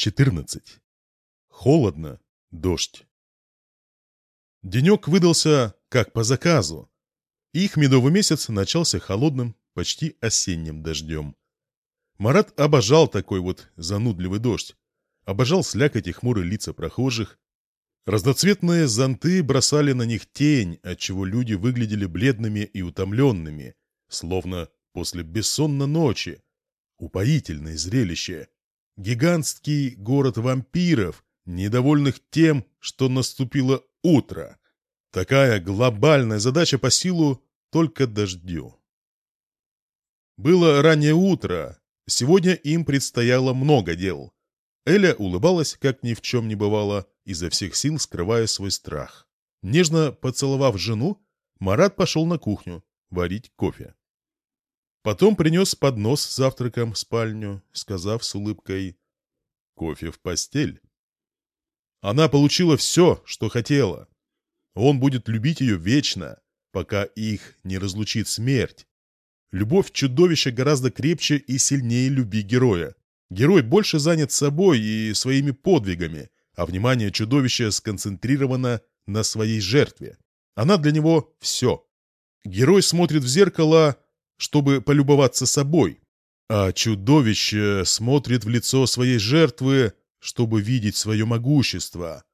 14. Холодно. Дождь. Денек выдался как по заказу. Их медовый месяц начался холодным, почти осенним дождем. Марат обожал такой вот занудливый дождь. Обожал слякоть и хмурые лица прохожих. Разноцветные зонты бросали на них тень, отчего люди выглядели бледными и утомленными, словно после бессонной ночи. Упоительное зрелище. Гигантский город вампиров, недовольных тем, что наступило утро. Такая глобальная задача по силу только дождю. Было раннее утро. Сегодня им предстояло много дел. Эля улыбалась, как ни в чем не бывало, изо всех сил скрывая свой страх. Нежно поцеловав жену, Марат пошел на кухню варить кофе. Потом принес поднос с завтраком в спальню, сказав с улыбкой «Кофе в постель». Она получила все, что хотела. Он будет любить ее вечно, пока их не разлучит смерть. Любовь чудовища гораздо крепче и сильнее любви героя. Герой больше занят собой и своими подвигами, а внимание чудовища сконцентрировано на своей жертве. Она для него все. Герой смотрит в зеркало чтобы полюбоваться собой, а чудовище смотрит в лицо своей жертвы, чтобы видеть свое могущество.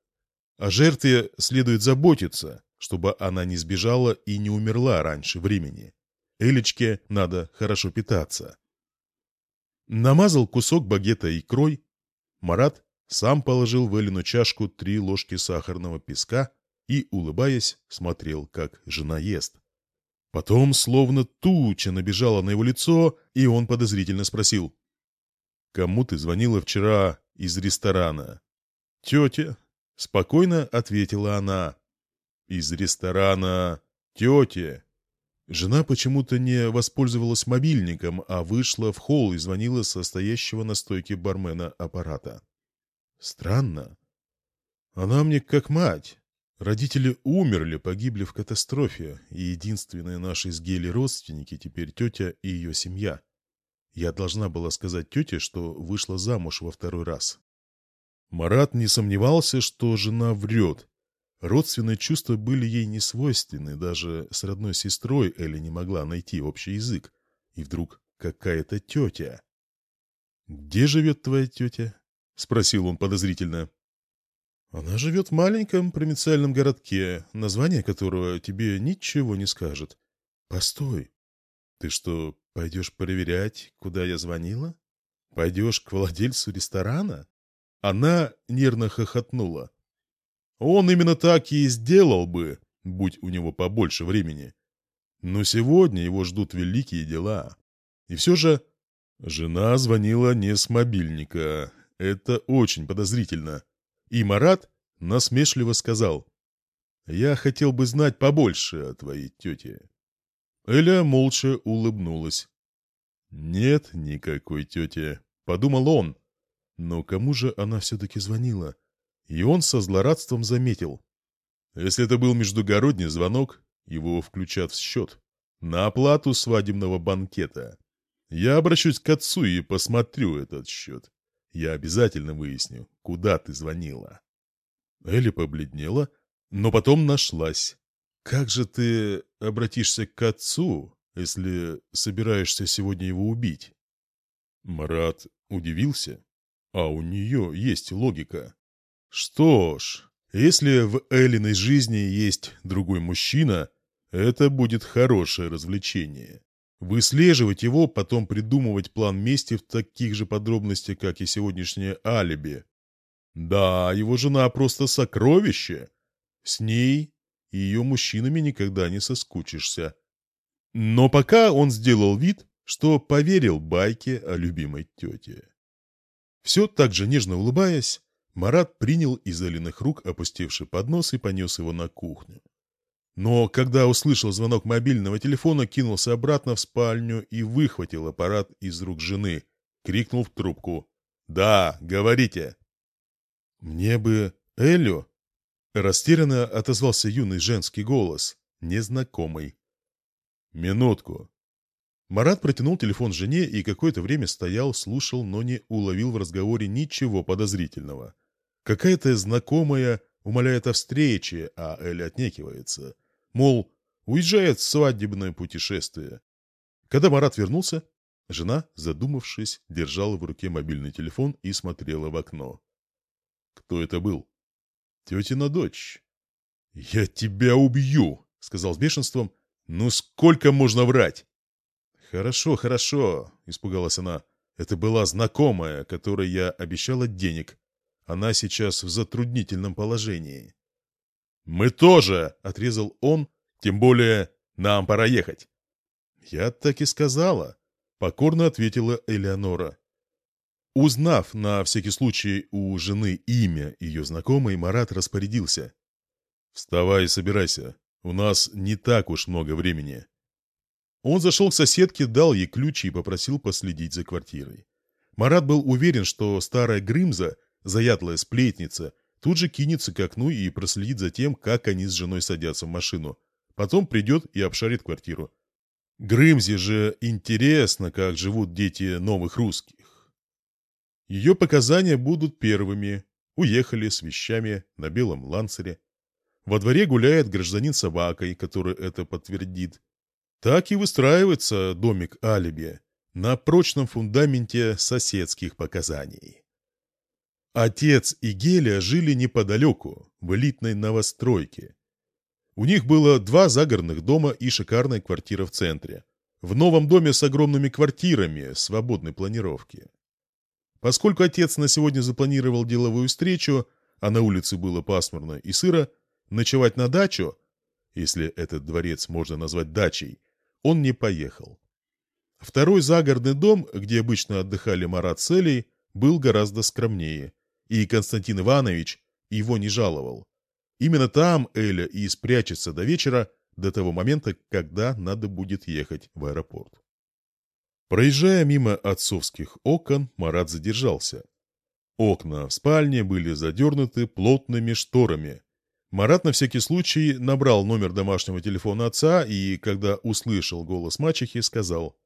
О жертве следует заботиться, чтобы она не сбежала и не умерла раньше времени. Элечке надо хорошо питаться. Намазал кусок багета икрой. Марат сам положил в Элину чашку три ложки сахарного песка и, улыбаясь, смотрел, как жена ест. Потом словно туча набежала на его лицо, и он подозрительно спросил. «Кому ты звонила вчера из ресторана?» «Тетя», — спокойно ответила она. «Из ресторана тетя». Жена почему-то не воспользовалась мобильником, а вышла в холл и звонила со стоящего на стойке бармена аппарата. «Странно. Она мне как мать. Родители умерли, погибли в катастрофе, и единственные наши с Гели родственники теперь тетя и ее семья. Я должна была сказать тете, что вышла замуж во второй раз. Марат не сомневался, что жена врет. Родственные чувства были ей не свойственны, даже с родной сестрой Элли не могла найти общий язык. И вдруг какая-то тетя. «Где живет твоя тетя?» — спросил он подозрительно. Она живет в маленьком провинциальном городке, название которого тебе ничего не скажет. Постой. Ты что, пойдешь проверять, куда я звонила? Пойдешь к владельцу ресторана? Она нервно хохотнула. Он именно так и сделал бы, будь у него побольше времени. Но сегодня его ждут великие дела. И все же жена звонила не с мобильника. Это очень подозрительно. И Марат насмешливо сказал, «Я хотел бы знать побольше о твоей тете». Эля молча улыбнулась. «Нет никакой тети», — подумал он. Но кому же она все-таки звонила? И он со злорадством заметил. Если это был междугородний звонок, его включат в счет. На оплату свадебного банкета. Я обращусь к отцу и посмотрю этот счет. Я обязательно выясню, куда ты звонила». Элли побледнела, но потом нашлась. «Как же ты обратишься к отцу, если собираешься сегодня его убить?» Марат удивился. А у нее есть логика. Что ж, если в Эллиной жизни есть другой мужчина, это будет хорошее развлечение. Выслеживать его, потом придумывать план мести в таких же подробностях, как и сегодняшнее алиби. Да, его жена просто сокровище. С ней и ее мужчинами никогда не соскучишься. Но пока он сделал вид, что поверил байке о любимой тете. Все так же нежно улыбаясь, Марат принял из Элиных рук опустевший поднос и понес его на кухню. Но когда услышал звонок мобильного телефона, кинулся обратно в спальню и выхватил аппарат из рук жены. Крикнул в трубку. «Да, говорите!» «Мне бы Элю!» Растерянно отозвался юный женский голос, незнакомый. «Минутку!» Марат протянул телефон жене и какое-то время стоял, слушал, но не уловил в разговоре ничего подозрительного. Какая-то знакомая умоляет о встрече, а Эль отнекивается. Мол, уезжает в свадебное путешествие. Когда Марат вернулся, жена, задумавшись, держала в руке мобильный телефон и смотрела в окно. Кто это был? Тетина дочь. «Я тебя убью!» — сказал с бешенством. «Ну сколько можно врать?» «Хорошо, хорошо», — испугалась она. «Это была знакомая, которой я обещала денег. Она сейчас в затруднительном положении». «Мы тоже!» — отрезал он. «Тем более нам пора ехать». «Я так и сказала», — покорно ответила Элеонора. Узнав на всякий случай у жены имя ее знакомой, Марат распорядился. «Вставай и собирайся. У нас не так уж много времени». Он зашел к соседке, дал ей ключи и попросил последить за квартирой. Марат был уверен, что старая Грымза, заядлая сплетница, тут же кинется к окну и проследит за тем, как они с женой садятся в машину. Потом придет и обшарит квартиру. Грымзе же интересно, как живут дети новых русских. Ее показания будут первыми. Уехали с вещами на белом ланцере. Во дворе гуляет гражданин с собакой, который это подтвердит. Так и выстраивается домик алиби на прочном фундаменте соседских показаний. Отец и Геля жили неподалеку, в элитной новостройке. У них было два загородных дома и шикарная квартира в центре. В новом доме с огромными квартирами свободной планировки. Поскольку отец на сегодня запланировал деловую встречу, а на улице было пасмурно и сыро, ночевать на дачу, если этот дворец можно назвать дачей, он не поехал. Второй загородный дом, где обычно отдыхали Марат с Элей, был гораздо скромнее, и Константин Иванович его не жаловал. Именно там Эля и спрячется до вечера, до того момента, когда надо будет ехать в аэропорт. Проезжая мимо отцовских окон, Марат задержался. Окна в спальне были задернуты плотными шторами. Марат на всякий случай набрал номер домашнего телефона отца и, когда услышал голос мачехи, сказал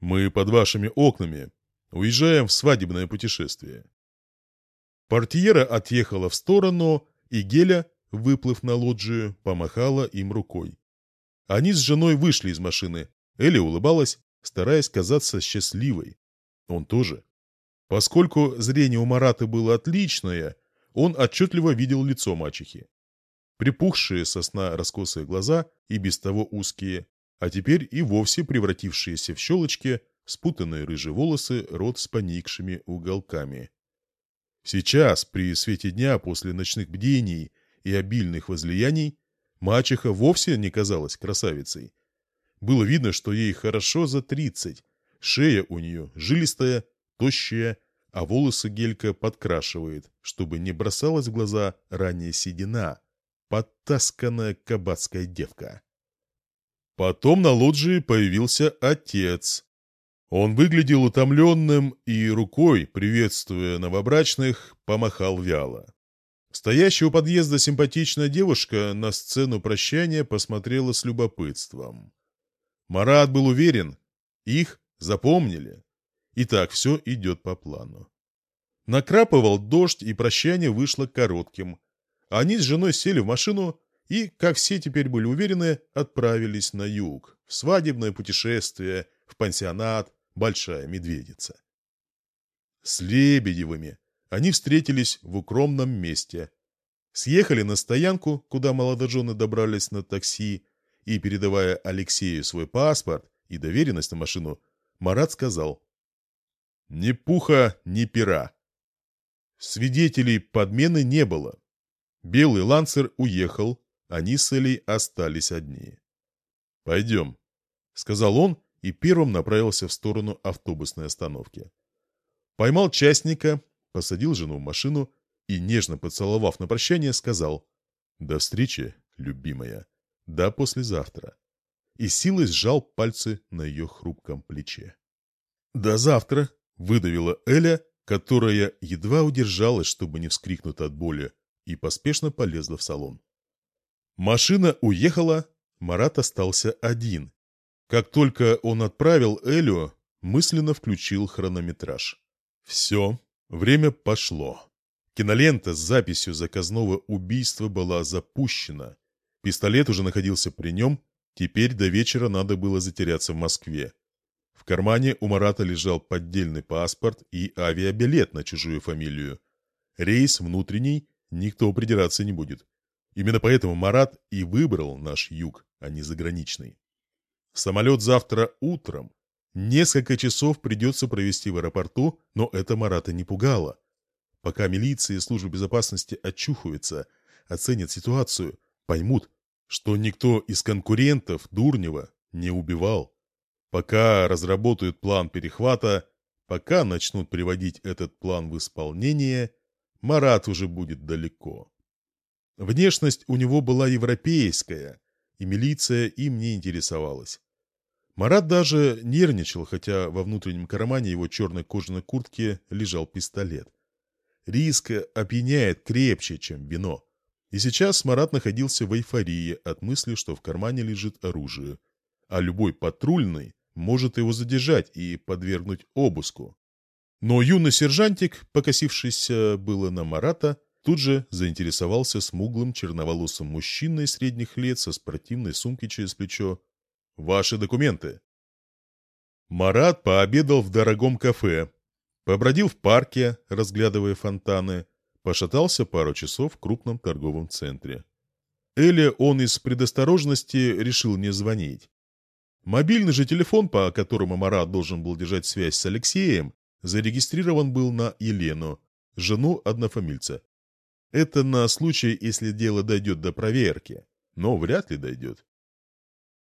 «Мы под вашими окнами. Уезжаем в свадебное путешествие». Портьера отъехала в сторону, и Геля выплыв на лоджию, помахала им рукой. Они с женой вышли из машины. Элли улыбалась, стараясь казаться счастливой. Он тоже. Поскольку зрение у Марата было отличное, он отчетливо видел лицо мачехи. Припухшие со сна раскосые глаза и без того узкие, а теперь и вовсе превратившиеся в щелочки, спутанные рыжие волосы, рот с поникшими уголками. Сейчас, при свете дня после ночных бдений и обильных возлияний, мачеха вовсе не казалась красавицей. Было видно, что ей хорошо за тридцать, шея у нее жилистая, тощая, а волосы гелька подкрашивает, чтобы не бросалась в глаза ранняя седина, подтасканная кабацкая девка. Потом на лоджии появился отец. Он выглядел утомленным и рукой, приветствуя новобрачных, помахал вяло. Стоящая у подъезда симпатичная девушка на сцену прощания посмотрела с любопытством. Марат был уверен, их запомнили. И так все идет по плану. Накрапывал дождь, и прощание вышло коротким. Они с женой сели в машину и, как все теперь были уверены, отправились на юг, в свадебное путешествие, в пансионат «Большая медведица». С Лебедевыми они встретились в укромном месте. Съехали на стоянку, куда молодожены добрались на такси, и, передавая Алексею свой паспорт и доверенность на машину, Марат сказал «Ни пуха, ни пера». Свидетелей подмены не было. Белый ланцер уехал, они с Элей остались одни. «Пойдем», — сказал он и первым направился в сторону автобусной остановки. Поймал частника, посадил жену в машину и, нежно поцеловав на прощание, сказал «До встречи, любимая, до послезавтра» и силой сжал пальцы на ее хрупком плече. «До завтра!» — выдавила Эля, которая едва удержалась, чтобы не вскрикнуть от боли, и поспешно полезла в салон. Машина уехала, Марат остался один. Как только он отправил Элю, мысленно включил хронометраж. Все, время пошло. Кинолента с записью заказного убийства была запущена. Пистолет уже находился при нем, теперь до вечера надо было затеряться в Москве. В кармане у Марата лежал поддельный паспорт и авиабилет на чужую фамилию. Рейс внутренний, никто придираться не будет. Именно поэтому Марат и выбрал наш юг, а не заграничный. Самолет завтра утром. Несколько часов придется провести в аэропорту, но это Марата не пугало. Пока милиция и служба безопасности очухаются, оценят ситуацию, поймут, что никто из конкурентов Дурнева не убивал. Пока разработают план перехвата, пока начнут приводить этот план в исполнение, Марат уже будет далеко. Внешность у него была европейская, и милиция им не интересовалась. Марат даже нервничал, хотя во внутреннем кармане его черной кожаной куртки лежал пистолет. Риск опьяняет крепче, чем вино. И сейчас Марат находился в эйфории от мысли, что в кармане лежит оружие. А любой патрульный может его задержать и подвергнуть обыску. Но юный сержантик, покосившийся было на Марата, тут же заинтересовался смуглым черноволосым мужчиной средних лет со спортивной сумкой через плечо. «Ваши документы». Марат пообедал в дорогом кафе, побродил в парке, разглядывая фонтаны, пошатался пару часов в крупном торговом центре. Эле он из предосторожности решил не звонить. Мобильный же телефон, по которому Марат должен был держать связь с Алексеем, зарегистрирован был на Елену, жену однофамильца. Это на случай, если дело дойдет до проверки, но вряд ли дойдет.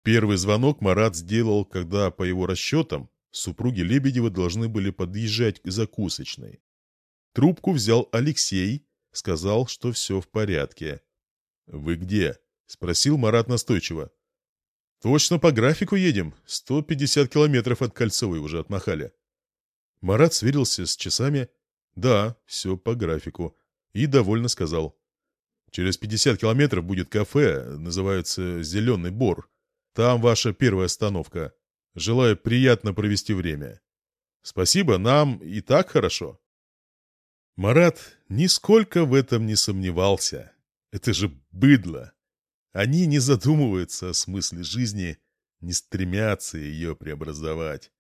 Первый звонок Марат сделал, когда, по его расчетам, супруги Лебедева должны были подъезжать к закусочной. Трубку взял Алексей, сказал, что все в порядке. «Вы где?» — спросил Марат настойчиво. «Точно по графику едем. 150 километров от Кольцевой уже отмахали». Марат сверился с часами. «Да, все по графику». И довольно сказал. «Через 50 километров будет кафе, называется «Зеленый бор». Там ваша первая остановка. Желаю приятно провести время». «Спасибо, нам и так хорошо». Марат нисколько в этом не сомневался. Это же быдло. Они не задумываются о смысле жизни, не стремятся ее преобразовать.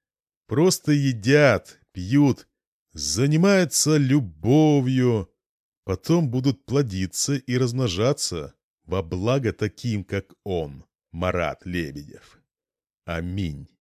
Просто едят, пьют, занимаются любовью, потом будут плодиться и размножаться во благо таким, как он, Марат Лебедев. Аминь.